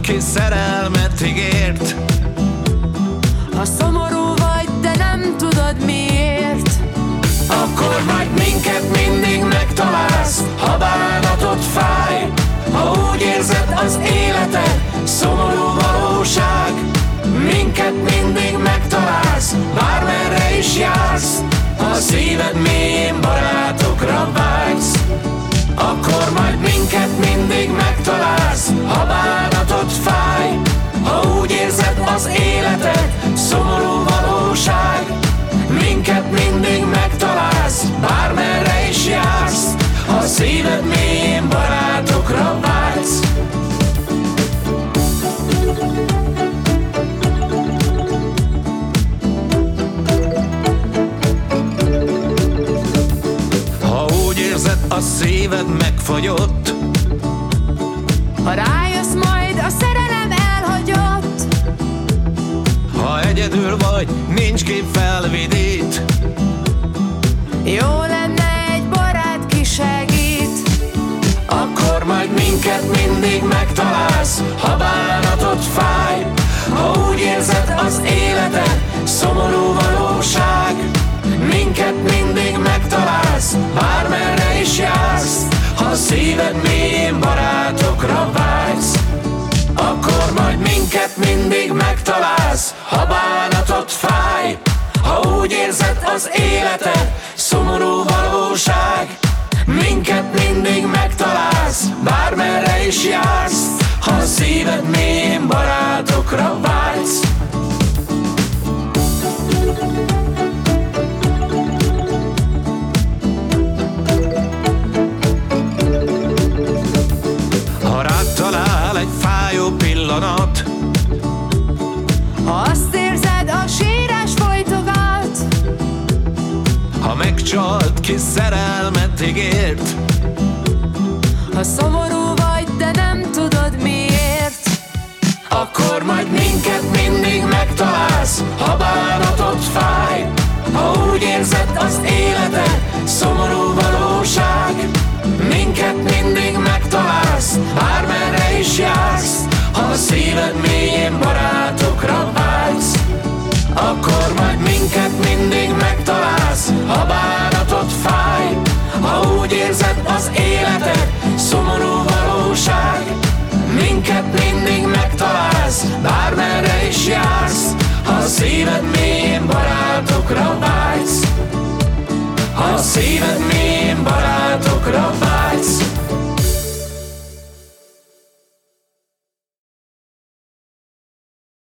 ki szerelmet ígért. Ha szomorú vagy, de nem tudod szíved megfagyott. Ha rájössz majd, a szerelem elhagyott. Ha egyedül vagy, nincs kép felvidít Jó lenne egy barát ki segít Akkor majd minket mindig megtalálsz Ha bánatot megtalálsz Ha bánatot fáj Ha úgy érzed az életed Szomorú valóság. Minket mindig megtalálsz Bármerre is jársz Ha szíved mélyén barátokra vágysz. Ha rád talál egy fájó pillanat Ha azt érzed, a sírás folytogat. Ha megcsalt ki szerelmet ígért Ha szomorú vagy, de nem tudod miért. Akkor majd minket mindig megtalálsz Ha bánatot fáj. Ha úgy érzed az életed Szomorú valóság. Minket mindig megtalálsz Bármerre is jársz. Ha a szíved mélyén vágysz Akkor majd minket mindig megtalálsz. Ha bánatot fáj Ha úgy érzed az életed Szomorú valóság. Minket mindig megtalálsz Bármerre is jársz. Ha a szíved mélyén barátokra vágysz. Ha a szíved mélyén